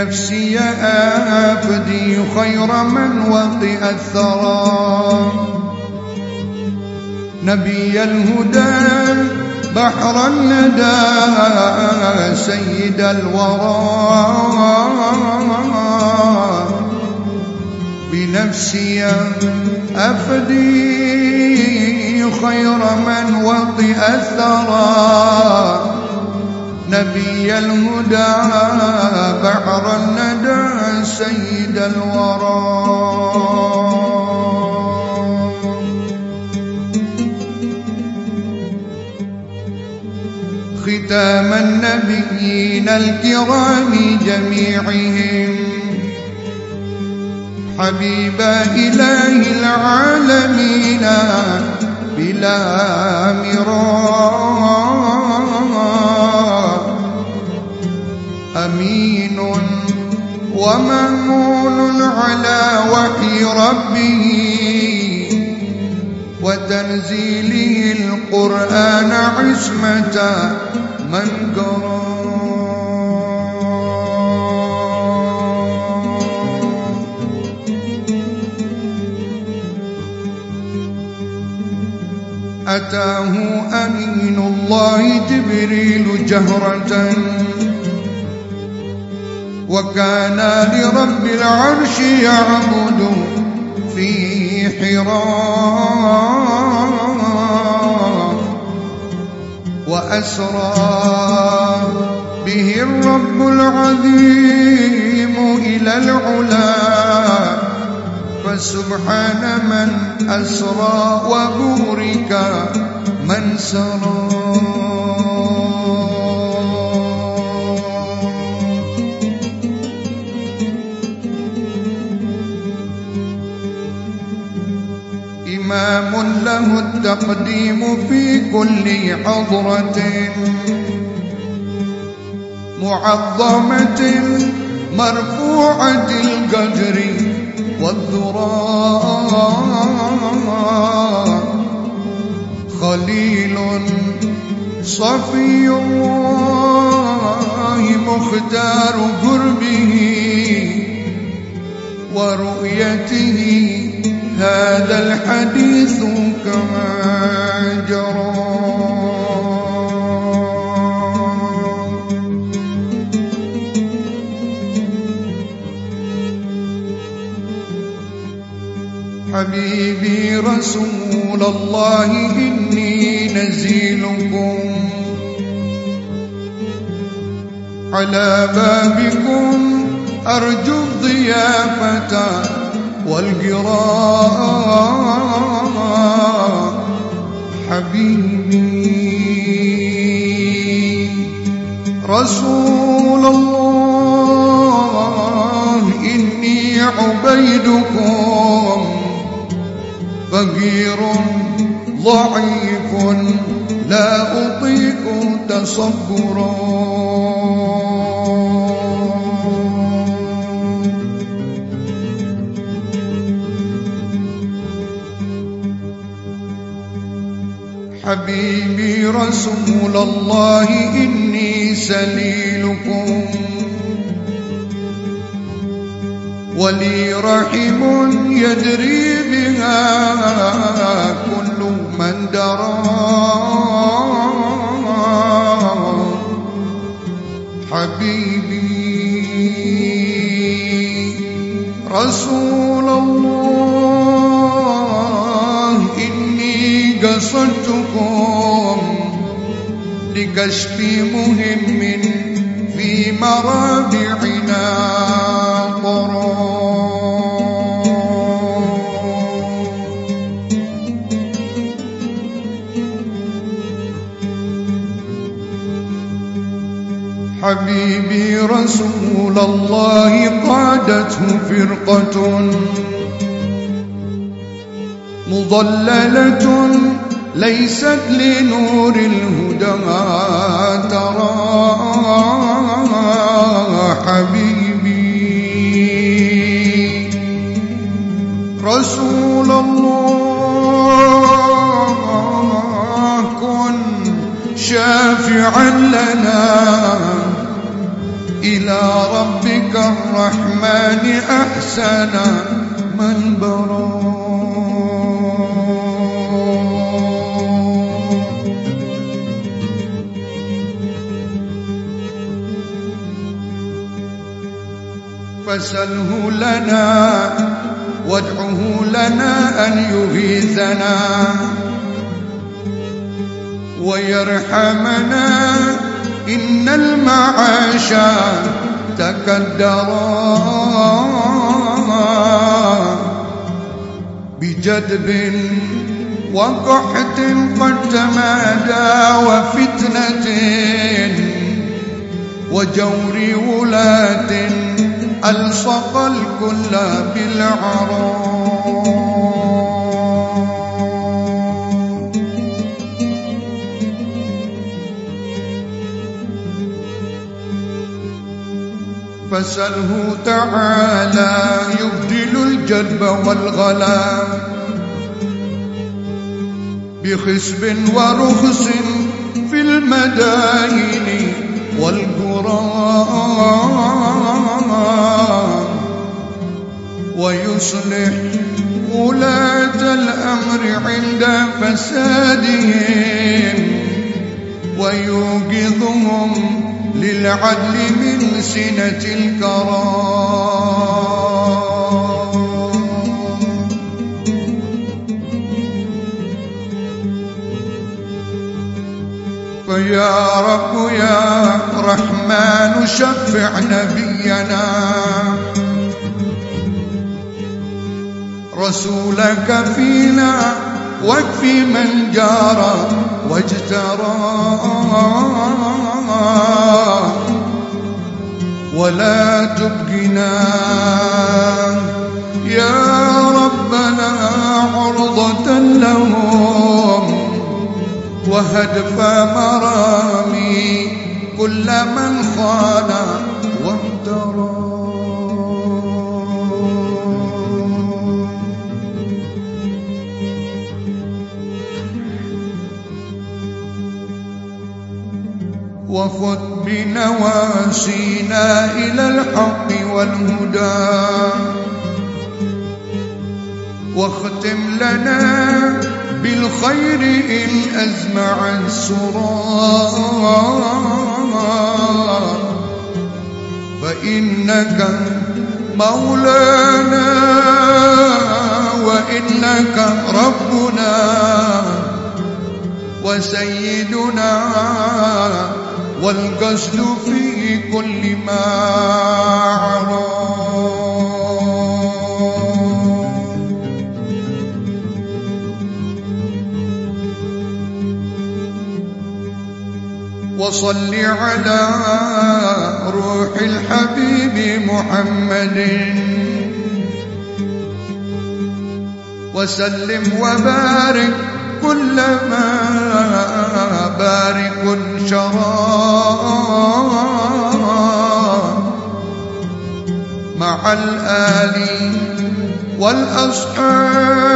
بنفسي أفدي خير من وطئ الثرى. نبي الهدى بحر الندى سيد الورى. بنفسي أفدي خير من وطئ الثرى. نبي الهدى سيد الورى. ختام النبيين الكرام جميعهم. حبيب إله العالمين بلا مراء أمين ومأمون على وحي ربه وتنزيله القرآن عصمة من قرأ. أتاه أمين الله جبريل جهرة. وكان لرب العرش يعبد في حراء وأسرى به الرب العظيم إلى العلا فسبحان من أسرى وبورك من سرى. له التقديم في كل حضرة معظمة مرفوعة القدر والذراء. خليل صفي الله مختار قربه ورؤيته رسول الله إني نزيلكم على بابكم أرجو الضيافة والقراء حبيبي رسول الله إني عبيدكم. فقير ضعيف لا أطيق تصبرا. حبيبي رسول الله إني سليلكم. ولي رحم يدري بها كل من درى. حبيبي رسول الله إني قصدتكم بكشف مهم في مرابعنا طرا. رسول الله قادته فرقة مضللة ليست لنور الهدى ترى حبيبي. رسول الله من برا فسله لنا وادعه لنا أن يغيثنا ويرحمنا. إن المعاش تكدرا بجدب وقحط قد تمادى وفتنة وجور ولاة ألصق الكل بالعراء فسله تعالى يبدل الجدب والغلا بخسب ورخص في المداين والقرى ويصلح ولاة الأمر عند فسادهم. ويوقظهم للعدل من سنة الكرام. فيا رب يا رحمن شفع نبينا. رسولك فينا واكفي من جار واجترى. ولا تبقنا يا ربنا عرضة لهم وهدف مرامي كل من خان وامترى. وخذ بنواسينا إلى الحق والهدى. واختم لنا بالخير إن أزمع السرار فإنك مولانا وإنك ربنا وسيدنا والقصد في كل ما عرى وصل على روح الحبيب محمد. وسلم وبارك كلما بارك شرى مع الآل والأصحاب.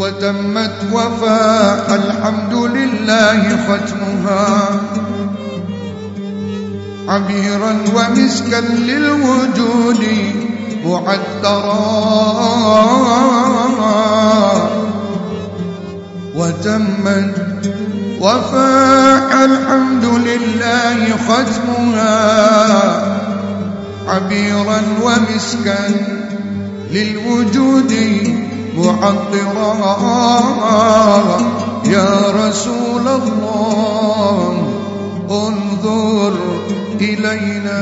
وتمت وفاء الحمد لله ختمها. عبيرا ومسكا للوجود معدرا وتمت وفاء الحمد لله ختمها. عبيرا ومسكا للوجود معطرا يا رسول الله انظر إلينا